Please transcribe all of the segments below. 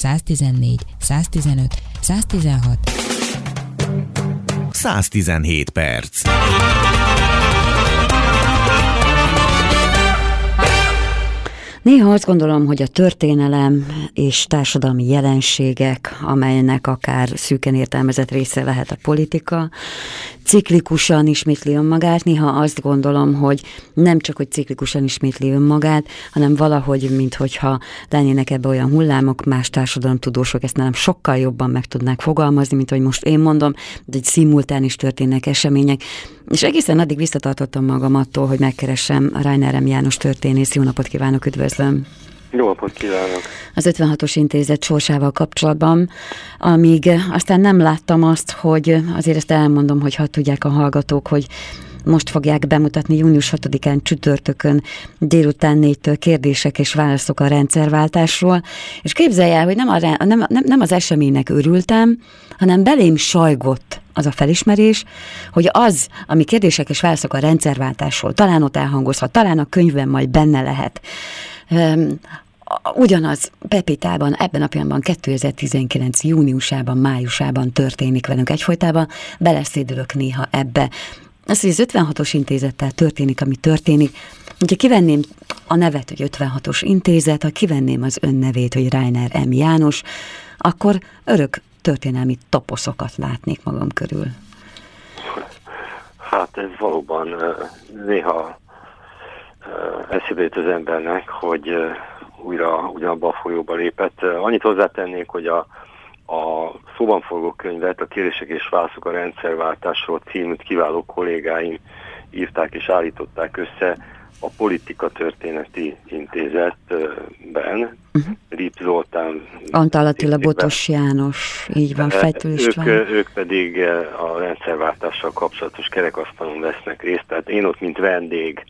114, 115, 116. 117 perc. Néha azt gondolom, hogy a történelem és társadalmi jelenségek, amelynek akár szűken értelmezett része lehet a politika, ciklikusan ismétli önmagát. Néha azt gondolom, hogy nem csak, hogy ciklikusan ismétli önmagát, hanem valahogy, minthogyha lennének ebbe olyan hullámok, más társadalomtudósok ezt nem sokkal jobban meg tudnák fogalmazni, mint hogy most én mondom, de egy szimultán is történnek események. És egészen addig visszatartottam magam attól, hogy megkeresem Rainer. János történész. Jó napot kívánok, üdvözlöm! Jó napot kívánok! Az 56-os intézet sorsával kapcsolatban, amíg aztán nem láttam azt, hogy azért ezt elmondom, hogy ha tudják a hallgatók, hogy most fogják bemutatni június 6-án csütörtökön délután négytől kérdések és válaszok a rendszerváltásról, és képzelj el, hogy nem, a, nem, nem, nem az eseménynek örültem, hanem belém sajgott az a felismerés, hogy az, ami kérdések és válaszok a rendszerváltásról, talán ott elhangozhat, talán a könyvben majd benne lehet, ugyanaz Pepitában ebben a pillanatban 2019. júniusában, májusában történik velünk egyfolytában, beleszédülök néha ebbe. Az, hogy az 56-os intézettel történik, ami történik, hogyha kivenném a nevet, hogy 56-os intézet, ha kivenném az ön nevét, hogy Rainer M. János, akkor örök történelmi toposzokat látnék magam körül. Hát ez valóban néha eszébe jut az embernek, hogy újra ugyanabba a folyóba lépett. Annyit hozzátennék, hogy a, a szóban forgó könyvet, a kérdések és válaszok a rendszerváltásról címűt kiváló kollégáim írták és állították össze a Politika Történeti Intézetben. Uh-huh. Rip Zoltán. Antal Attila Botos János, így van, Fejtő Ők, ők pedig a rendszerváltással kapcsolatos kerekasztalon vesznek részt, tehát én ott, mint vendég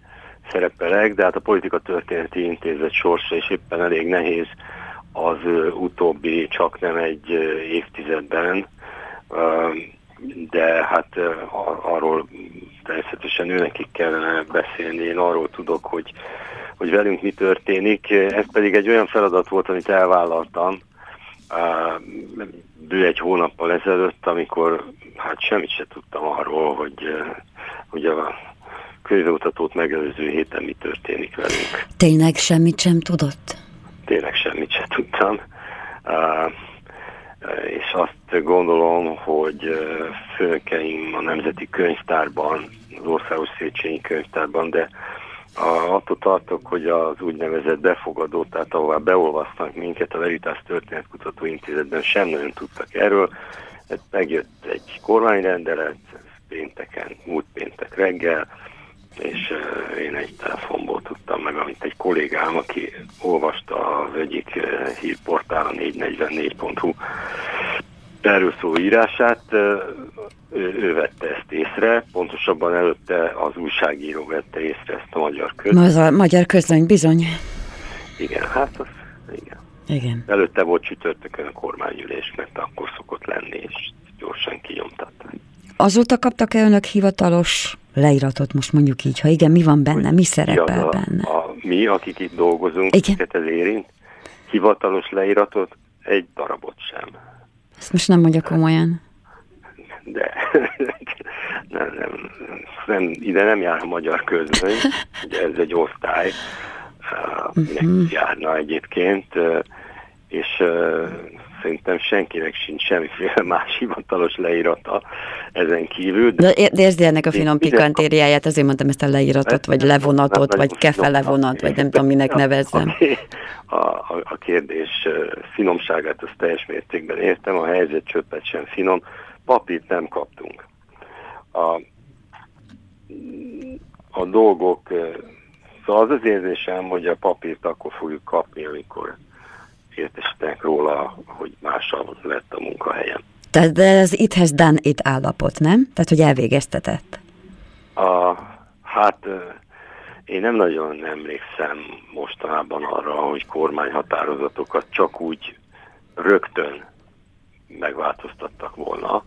szerepelek, de hát a Politika Történeti Intézet sorsa is éppen elég nehéz az utóbbi csak nem egy évtizedben, de hát arról természetesen őnekik kellene beszélni. Én arról tudok, hogy, hogy velünk mi történik. Ez pedig egy olyan feladat volt, amit elvállaltam bő egy hónappal ezelőtt, amikor hát semmit se tudtam arról, hogy, hogy a könyvmutatót megelőző héten mi történik velünk. Tényleg semmit sem tudott? Tényleg semmit sem tudtam. Uh, és azt gondolom, hogy főnökeim a Nemzeti Könyvtárban, az Országos Széchenyi Könyvtárban, de a, attól tartok, hogy az úgynevezett befogadó, tehát ahová beolvasztanak minket a Veritas Történetkutató Intézetben sem nagyon tudtak erről. Megjött egy kormányrendelet pénteken, múlt péntek reggel, és én egy telefonból tudtam meg, amit egy kollégám, aki olvasta az egyik hírportál, a 444.hu erről szó írását, ő, ő vette ezt észre, pontosabban előtte az újságíró vette észre ezt a magyar közöny. Az a magyar közöny, bizony. Igen, hát az, igen. Igen. Előtte volt csütörtökön a kormányülés, mert akkor szokott lenni, és gyorsan kinyomtatták. Azóta kaptak-e önök hivatalos leíratot, most mondjuk így, ha igen, mi van benne, mi szerepel a, benne? A, mi, akik itt dolgozunk, igen. ez érint, hivatalos leíratot, egy darabot sem. Ezt most nem mondja komolyan. De nem, nem, nem, ide nem jár a magyar közben, ugye ez egy osztály, uh, uh-huh. járna egyébként, és szerintem senkinek sincs semmiféle más hivatalos leírata ezen kívül. De, de érzi ennek a finom pikantériáját, azért mondtam ezt a leíratot, vagy levonatot, vagy kefe levonat, vagy nem tudom, minek nevezzem. A, a, a kérdés finomságát azt teljes mértékben értem, a helyzet csöppet sem finom, papírt nem kaptunk. A, a dolgok, szóval az az érzésem, hogy a papírt akkor fogjuk kapni, amikor értesítenek róla, hogy mással lett a munkahelyem. Tehát de ez itt has done it állapot, nem? Tehát, hogy elvégeztetett. A, hát én nem nagyon emlékszem mostanában arra, hogy kormányhatározatokat csak úgy rögtön megváltoztattak volna.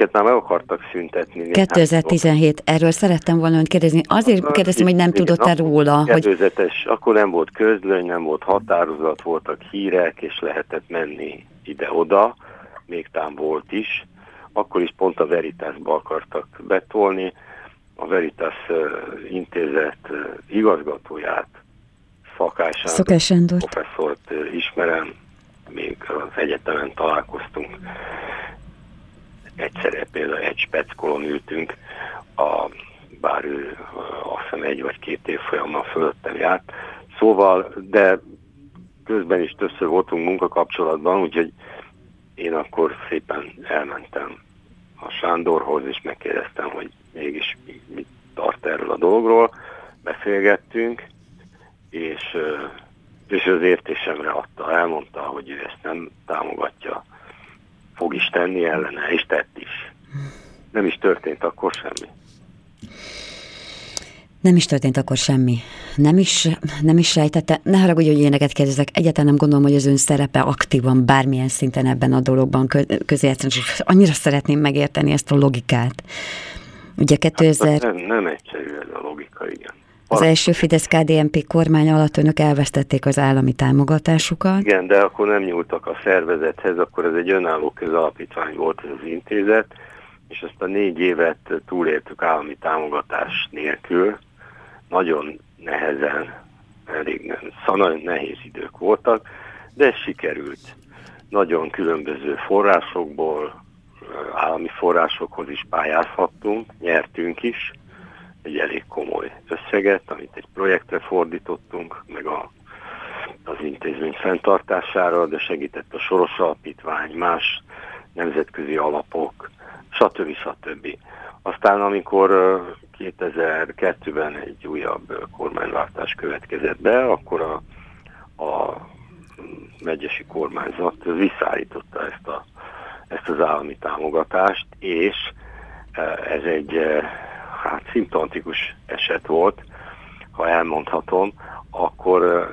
Minket már meg akartak szüntetni. 2017, erről szerettem volna önt kérdezni. Azért kérdeztem, hogy nem tudott-e róla. Hogy... Akkor nem volt közlöny, nem volt határozat, voltak hírek, és lehetett menni ide-oda, még tám volt is. Akkor is pont a Veritasba akartak betolni. A Veritas intézet igazgatóját, Szakás professzort ismerem, még az egyetemen találkoztunk egyszerre például egy speckolon ültünk, a, bár ő azt hiszem egy vagy két év folyamon fölöttem járt. Szóval, de közben is többször voltunk munkakapcsolatban, úgyhogy én akkor szépen elmentem a Sándorhoz, és megkérdeztem, hogy mégis mit tart erről a dologról. Beszélgettünk, és, és az értésemre adta, elmondta, hogy ő ezt nem támogatja fog is tenni ellene, és tett is. Nem is történt akkor semmi. Nem is történt akkor semmi. Nem is, nem is sejtette. Ne haragudj, hogy ilyeneket kérdezek. Egyáltalán nem gondolom, hogy az ön szerepe aktívan bármilyen szinten ebben a dologban és annyira szeretném megérteni ezt a logikát. Ugye 2000... Hát, nem, nem egyszerű ez a logika, igen. Az első Fidesz-KDNP kormány alatt önök elvesztették az állami támogatásukat. Igen, de akkor nem nyúltak a szervezethez, akkor ez egy önálló közalapítvány volt ez az intézet, és azt a négy évet túléltük állami támogatás nélkül. Nagyon nehezen, elég nem, szóval nagyon nehéz idők voltak, de ez sikerült. Nagyon különböző forrásokból, állami forrásokhoz is pályázhattunk, nyertünk is, egy elég komoly összeget, amit egy projektre fordítottunk, meg a, az intézmény fenntartására, de segített a Soros Alapítvány, más nemzetközi alapok, stb. stb. Aztán amikor 2002-ben egy újabb kormányváltás következett be, akkor a, a megyesi kormányzat visszaállította ezt, a, ezt az állami támogatást, és ez egy hát szimptomatikus eset volt, ha elmondhatom, akkor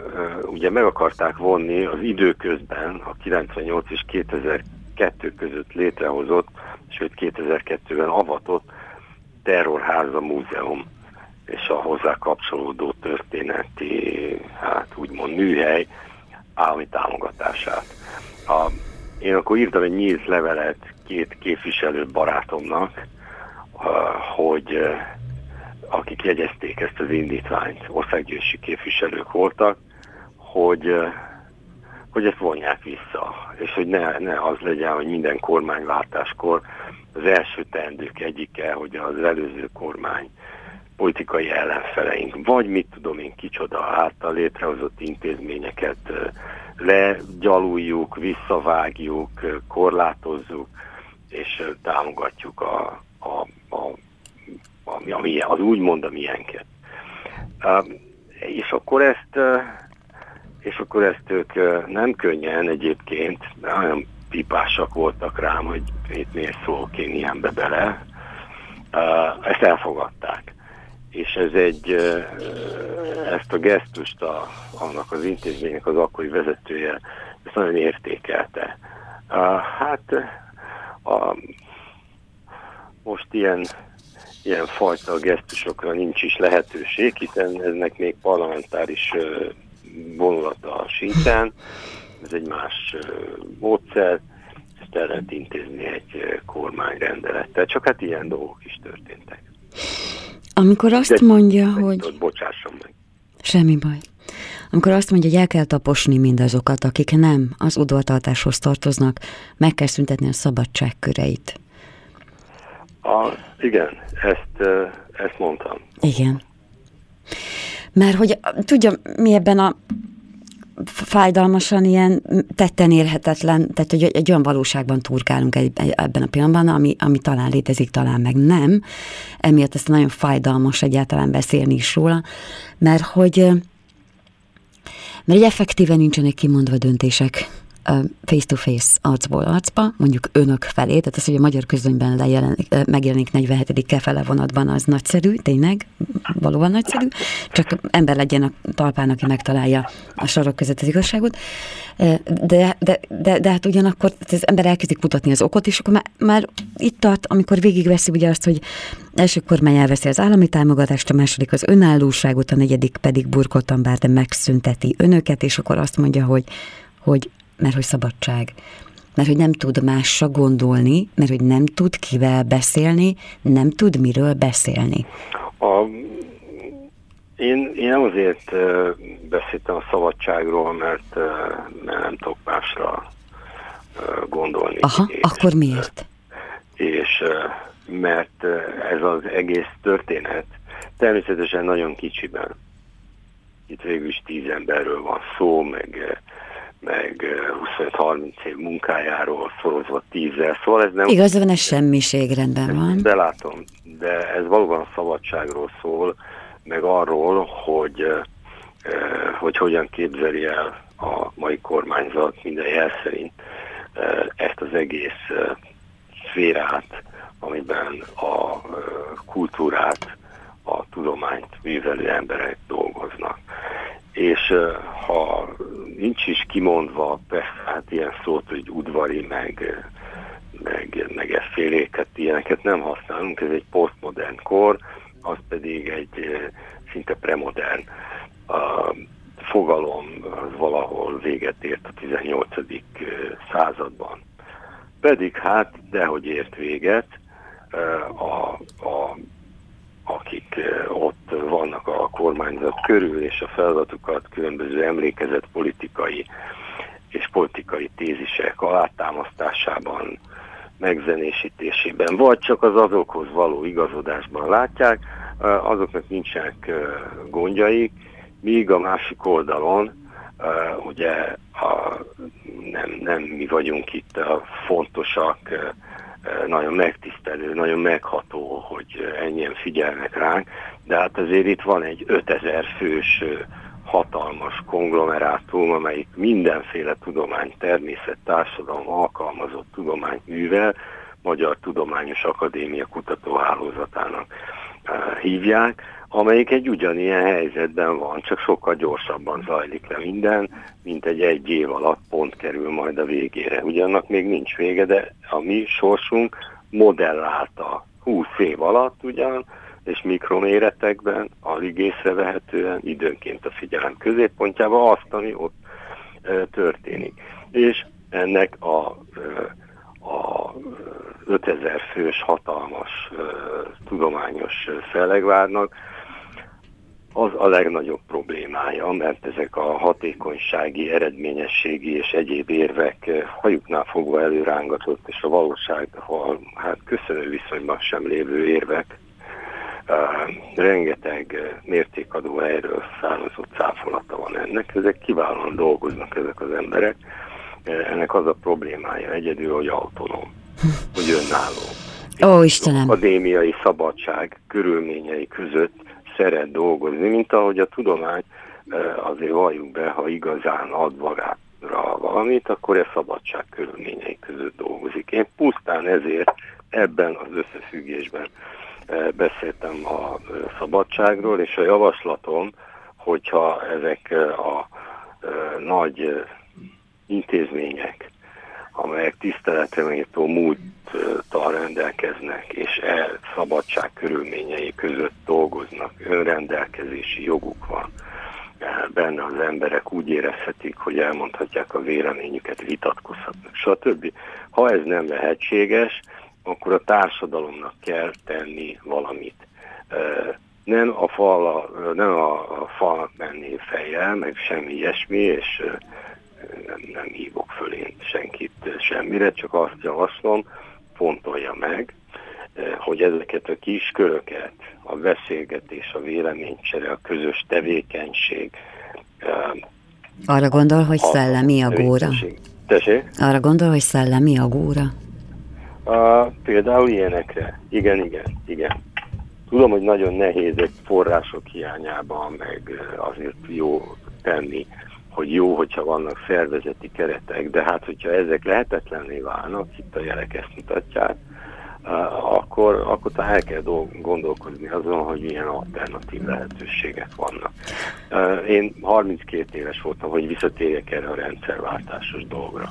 ugye meg akarták vonni az időközben a 98 és 2002 között létrehozott, sőt 2002-ben avatott Terrorháza Múzeum és a hozzá kapcsolódó történeti, hát úgymond műhely állami támogatását. A, én akkor írtam egy nyílt levelet két képviselő barátomnak, hogy akik jegyezték ezt az indítványt, országgyűlési képviselők voltak, hogy, hogy ezt vonják vissza, és hogy ne, ne az legyen, hogy minden kormányváltáskor az első teendők egyike, hogy az előző kormány politikai ellenfeleink, vagy mit tudom én kicsoda által létrehozott intézményeket legyaluljuk, visszavágjuk, korlátozzuk, és támogatjuk a, a, a, ami, ami, az úgymond a miénket. És akkor ezt és akkor ezt ők nem könnyen egyébként, nagyon pipásak voltak rám, hogy itt miért szólok én ilyenbe bele, ezt elfogadták. És ez egy, ezt a gesztust a, annak az intézménynek az akkori vezetője, ezt nagyon értékelte. Hát a, most ilyen, ilyen fajta gesztusokra nincs is lehetőség, hiszen eznek még parlamentáris vonulata sincsen, ez egy más módszer, ezt el lehet intézni egy kormányrendelettel, csak hát ilyen dolgok is történtek. Amikor azt De mondja, hogy... Bocsásson meg. Semmi baj. Amikor azt mondja, hogy el kell taposni mindazokat, akik nem az udvartartáshoz tartoznak, meg kell szüntetni a szabadság köreit. A, igen, ezt, ezt mondtam. Igen. Mert hogy tudja, mi ebben a fájdalmasan ilyen tetten érhetetlen, tehát hogy egy olyan valóságban turkálunk ebben a pillanatban, ami, ami talán létezik, talán meg nem. Emiatt ezt nagyon fájdalmas egyáltalán beszélni is róla, mert hogy mert egy effektíven nincsenek kimondva döntések face-to-face arcból arcba, mondjuk önök felé, tehát az, hogy a magyar közönyben lejelenik, megjelenik 47. kefele vonatban, az nagyszerű, tényleg, valóban nagyszerű, csak ember legyen a talpán, aki megtalálja a sorok között az igazságot. De, de, de, de hát ugyanakkor az ember elkezdi kutatni az okot, és akkor már, már itt tart, amikor végigveszi ugye azt, hogy első kormány elveszi az állami támogatást, a második az önállóságot, a negyedik pedig burkoltan bár de megszünteti önöket, és akkor azt mondja, hogy, hogy mert hogy szabadság, mert hogy nem tud másra gondolni, mert hogy nem tud kivel beszélni, nem tud miről beszélni. A, én, én nem azért beszéltem a szabadságról, mert, mert nem tudok másra gondolni. Aha, és, akkor miért? És mert ez az egész történet természetesen nagyon kicsiben. Itt végül is tíz emberről van szó, meg meg 25-30 év munkájáról szorozva tízzel, szóval ez nem... Igaz, van, ez semmiség rendben van. Belátom, de ez valóban a szabadságról szól, meg arról, hogy, hogy hogyan képzeli el a mai kormányzat minden jel szerint ezt az egész szférát, amiben a kultúrát, a tudományt művelő emberek dolgoznak. És ha is kimondva, persze, hát ilyen szót, hogy udvari, meg, meg, meg efféléket, ilyeneket nem használunk, ez egy posztmodern kor, az pedig egy szinte premodern a fogalom, az valahol véget ért a 18. században. Pedig hát, dehogy ért véget, a, a akik ott vannak a kormányzat körül, és a feladatukat különböző emlékezett politikai és politikai tézisek alátámasztásában, megzenésítésében, vagy csak az azokhoz való igazodásban látják, azoknak nincsenek gondjaik, míg a másik oldalon ugye a, nem, nem mi vagyunk itt a fontosak, nagyon megtisztelő, nagyon megható, hogy ennyien figyelnek ránk, de hát azért itt van egy 5000 fős hatalmas konglomerátum, amelyik mindenféle tudomány, természet, társadalom alkalmazott tudományt művel, Magyar Tudományos Akadémia kutatóhálózatának hívják, amelyik egy ugyanilyen helyzetben van, csak sokkal gyorsabban zajlik le minden, mint egy egy év alatt pont kerül majd a végére. Ugyannak még nincs vége, de a mi sorsunk modellálta 20 év alatt ugyan, és mikroméretekben, alig észrevehetően, időnként a figyelem középpontjában azt, ami ott történik. És ennek a, a 5000 fős hatalmas e, tudományos felegvárnak az a legnagyobb problémája, mert ezek a hatékonysági, eredményességi és egyéb érvek eh, hajuknál fogva előrángatott, és a valóság, hát köszönő viszonyban sem lévő érvek, uh, rengeteg eh, mértékadó helyről származott cáfolata van ennek. Ezek kiválóan dolgoznak ezek az emberek. Ennek az a problémája egyedül, hogy autonóm, hogy önálló. Ó, Istenem! Akadémiai szabadság körülményei között szeret dolgozni, mint ahogy a tudomány azért valljuk be, ha igazán ad magára valamit, akkor ez szabadság körülményei között dolgozik. Én pusztán ezért ebben az összefüggésben beszéltem a szabadságról, és a javaslatom, hogyha ezek a nagy intézmények, amelyek tiszteletre méltó múlttal rendelkeznek, és e szabadság körülményei között dolgoznak, önrendelkezési joguk van. E, benne az emberek úgy érezhetik, hogy elmondhatják a véleményüket, vitatkozhatnak, stb. Ha ez nem lehetséges, akkor a társadalomnak kell tenni valamit. E, nem a, fal, nem a, falnak menni fejjel, meg semmi ilyesmi, és nem, nem hívok föl én senkit semmire, csak azt javaslom, fontolja meg, eh, hogy ezeket a kis köröket, a beszélgetés, a véleménycsere, a közös tevékenység. Eh, Arra gondol, hogy szellemi a góra? Tessék? Arra gondol, hogy szellemi a góra? Uh, például ilyenekre. Igen, igen, igen. Tudom, hogy nagyon nehéz egy források hiányában, meg eh, azért jó tenni hogy jó, hogyha vannak szervezeti keretek, de hát, hogyha ezek lehetetlenné válnak, itt a jelek ezt mutatják, akkor, akkor el kell gondolkozni azon, hogy milyen alternatív lehetőségek vannak. Én 32 éves voltam, hogy visszatérjek erre a rendszerváltásos dolgra.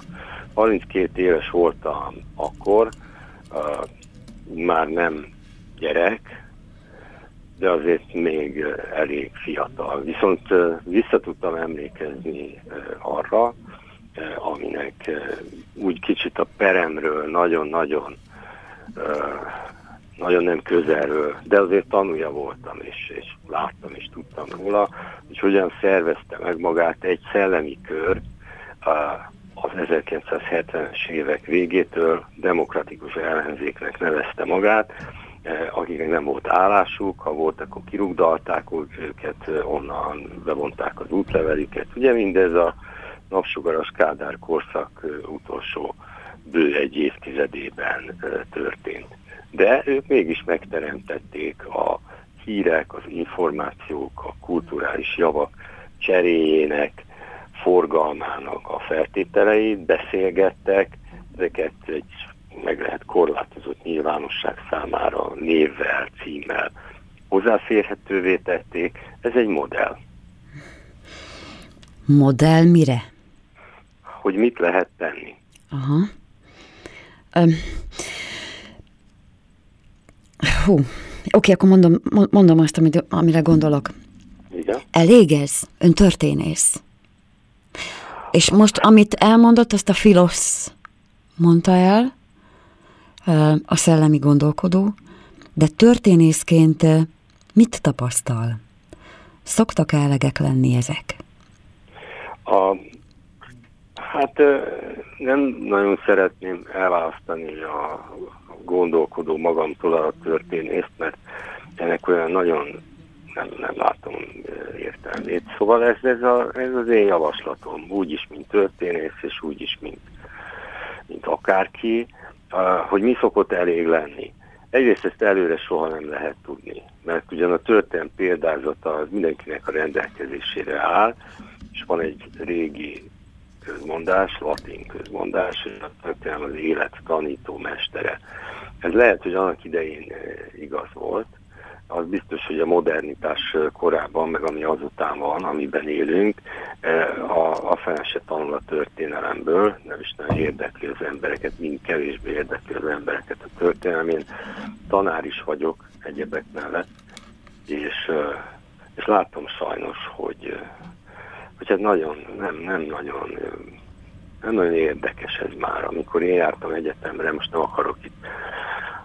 32 éves voltam akkor, már nem gyerek, de azért még elég fiatal. Viszont vissza tudtam emlékezni arra, aminek úgy kicsit a peremről nagyon-nagyon nagyon nem közelről, de azért tanulja voltam, és, és láttam, és tudtam róla, hogy hogyan szervezte meg magát egy szellemi kör az 1970-es évek végétől demokratikus ellenzéknek nevezte magát, akiknek nem volt állásuk, ha volt, akkor kirugdalták őket, onnan bevonták az útlevelüket. Ugye mindez a napsugaras Kádár korszak utolsó bő egy évtizedében történt. De ők mégis megteremtették a hírek, az információk, a kulturális javak cseréjének, forgalmának a feltételeit, beszélgettek, ezeket egy meg lehet korlátozott nyilvánosság számára névvel, címmel hozzáférhetővé tették. Ez egy modell. Modell mire? Hogy mit lehet tenni. Aha. Um, hú, oké, akkor mondom, mondom azt, amit, amire gondolok. Igen. Elég ez? Ön történész. És most, amit elmondott, azt a filosz mondta el, a szellemi gondolkodó, de történészként mit tapasztal? Szoktak elegek lenni ezek? A, hát nem nagyon szeretném elválasztani a gondolkodó magamtól a történészt, mert ennek olyan nagyon nem, nem látom értelmét. Szóval ez, ez, a, ez az én javaslatom, úgy is, mint történész, és úgy is, mint, mint akárki, hogy mi szokott elég lenni. Egyrészt ezt előre soha nem lehet tudni, mert ugyan a történelem példázata az mindenkinek a rendelkezésére áll, és van egy régi közmondás, latin közmondás, hogy a történelem az élet tanító mestere. Ez lehet, hogy annak idején igaz volt, az biztos, hogy a modernitás korában, meg ami azután van, amiben élünk, a, a fel se tanul a történelemből, nem is nagyon érdekli az embereket, mind kevésbé érdekli az embereket a történelem. Én tanár is vagyok egyebek mellett, és, és látom sajnos, hogy, hogy hát nagyon, nem, nem nagyon nem nagyon érdekes ez már. Amikor én jártam egyetemre, most nem akarok itt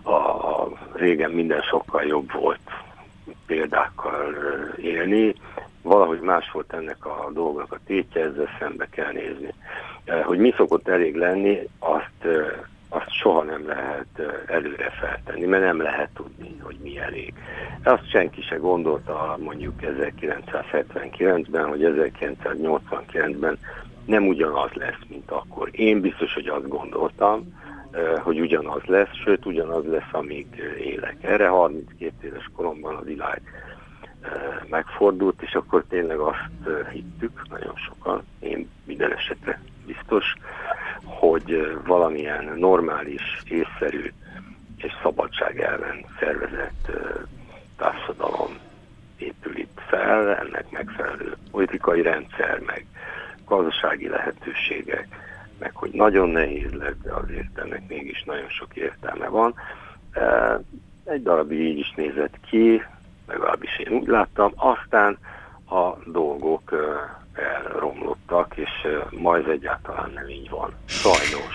a, régen minden sokkal jobb volt példákkal élni. Valahogy más volt ennek a dolgnak a tétje, ezzel szembe kell nézni. Hogy mi szokott elég lenni, azt, azt soha nem lehet előre feltenni, mert nem lehet tudni, hogy mi elég. Azt senki se gondolta mondjuk 1979-ben, hogy 1989-ben nem ugyanaz lesz, mint akkor. Én biztos, hogy azt gondoltam, hogy ugyanaz lesz, sőt ugyanaz lesz, amíg élek. Erre 32 éves koromban a világ megfordult, és akkor tényleg azt hittük, nagyon sokan, én minden esetre biztos, hogy valamilyen normális, észszerű és szabadság ellen szervezett társadalom épül itt fel, ennek megfelelő politikai rendszer, meg gazdasági lehetőségek, nagyon nehéz lesz, de azért ennek mégis nagyon sok értelme van. Egy darabig így is nézett ki, legalábbis én úgy láttam, aztán a dolgok elromlottak, és ma ez egyáltalán nem így van. Sajnos.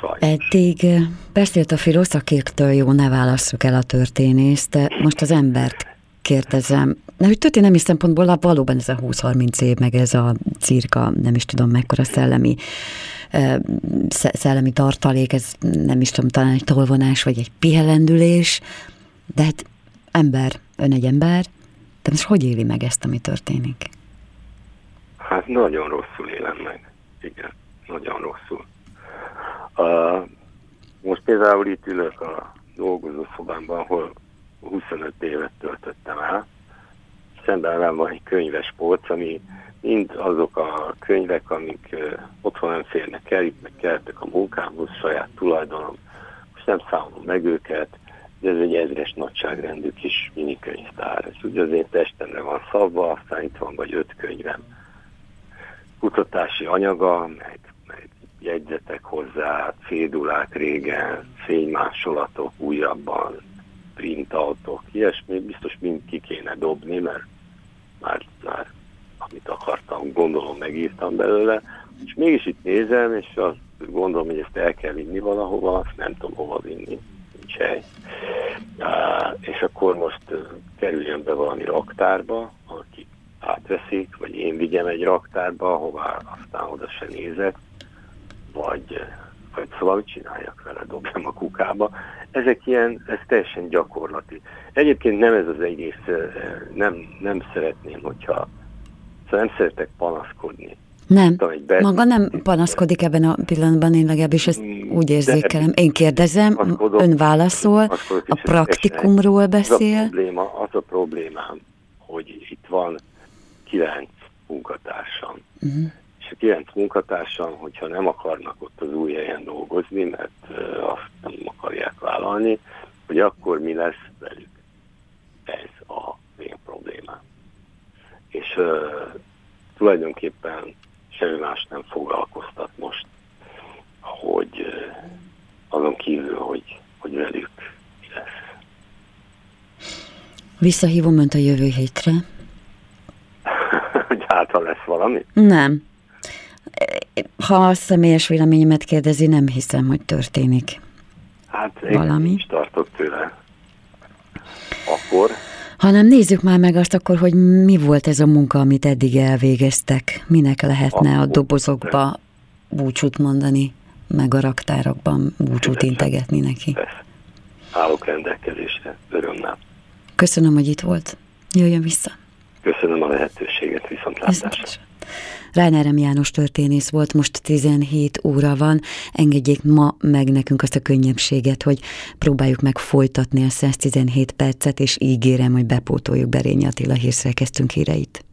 Sajnos. Eddig beszélt a filozakértől, jó, ne válasszuk el a történészt, de most az embert kérdezem. Na, hogy történelmi szempontból valóban ez a 20-30 év, meg ez a cirka, nem is tudom mekkora szellemi szellemi tartalék, ez nem is tudom, talán egy tolvonás, vagy egy pihelendülés, de hát ember, ön egy ember, de most hogy éli meg ezt, ami történik? Hát nagyon rosszul élem meg. Igen, nagyon rosszul. Uh, most például itt ülök a dolgozószobámban, ahol 25 évet töltöttem el. Szemben van egy könyves polc, ami mind azok a könyvek, amik otthon nem férnek el, itt meg kellettek a munkámhoz, saját tulajdonom, most nem számolom meg őket, de ez egy ezres nagyságrendű kis minikönyvtár. Ez ugye az én testemre van szabva, aztán itt van vagy öt könyvem kutatási anyaga, meg, meg jegyzetek hozzá, cédulák régen, fénymásolatok újabban, printautok, ilyesmi, biztos mind ki kéne dobni, mert már, már amit akartam, gondolom megírtam belőle, és mégis itt nézem, és azt gondolom, hogy ezt el kell vinni valahova, azt nem tudom hova vinni, nincs hely. És akkor most kerüljön be valami raktárba, akik átveszik, vagy én vigyem egy raktárba, hová aztán oda se nézek, vagy, vagy szóval mit csináljak vele, dobjam a kukába. Ezek ilyen, ez teljesen gyakorlati. Egyébként nem ez az egész, nem, nem szeretném, hogyha, szóval nem szeretek panaszkodni. Nem, maga nem panaszkodik ebben a pillanatban, én legalábbis ezt mm, úgy érzékelem. Én kérdezem, ön válaszol, a praktikumról beszél. Az a, probléma, az a problémám, hogy itt van kilenc munkatársam. Uh-huh. És a kilenc munkatársam, hogyha nem akarnak ott az új helyen dolgozni, mert azt nem akarják vállalni, hogy akkor mi lesz velük. Ez a én problémám. És uh, tulajdonképpen semmi más nem foglalkoztat most, hogy uh, azon kívül, hogy, hogy velük mi lesz. Visszahívom Önt a jövő hétre hátra lesz valami? Nem. Ha a személyes véleményemet kérdezi, nem hiszem, hogy történik. Hát én valami. is tartok tőle. Akkor? Hanem nézzük már meg azt akkor, hogy mi volt ez a munka, amit eddig elvégeztek. Minek lehetne akkor a dobozokba búcsút mondani, meg a raktárakban búcsút Szívesen. integetni neki. Persze. Állok rendelkezésre, örömmel. Köszönöm, hogy itt volt. Jöjjön vissza. Köszönöm a lehetőséget, viszontlátásra. Ránerem János történész volt, most 17 óra van, engedjék ma meg nekünk azt a könnyebbséget, hogy próbáljuk meg folytatni a 117 percet, és ígérem, hogy bepótoljuk Berényi Attila hírszerkesztünk híreit.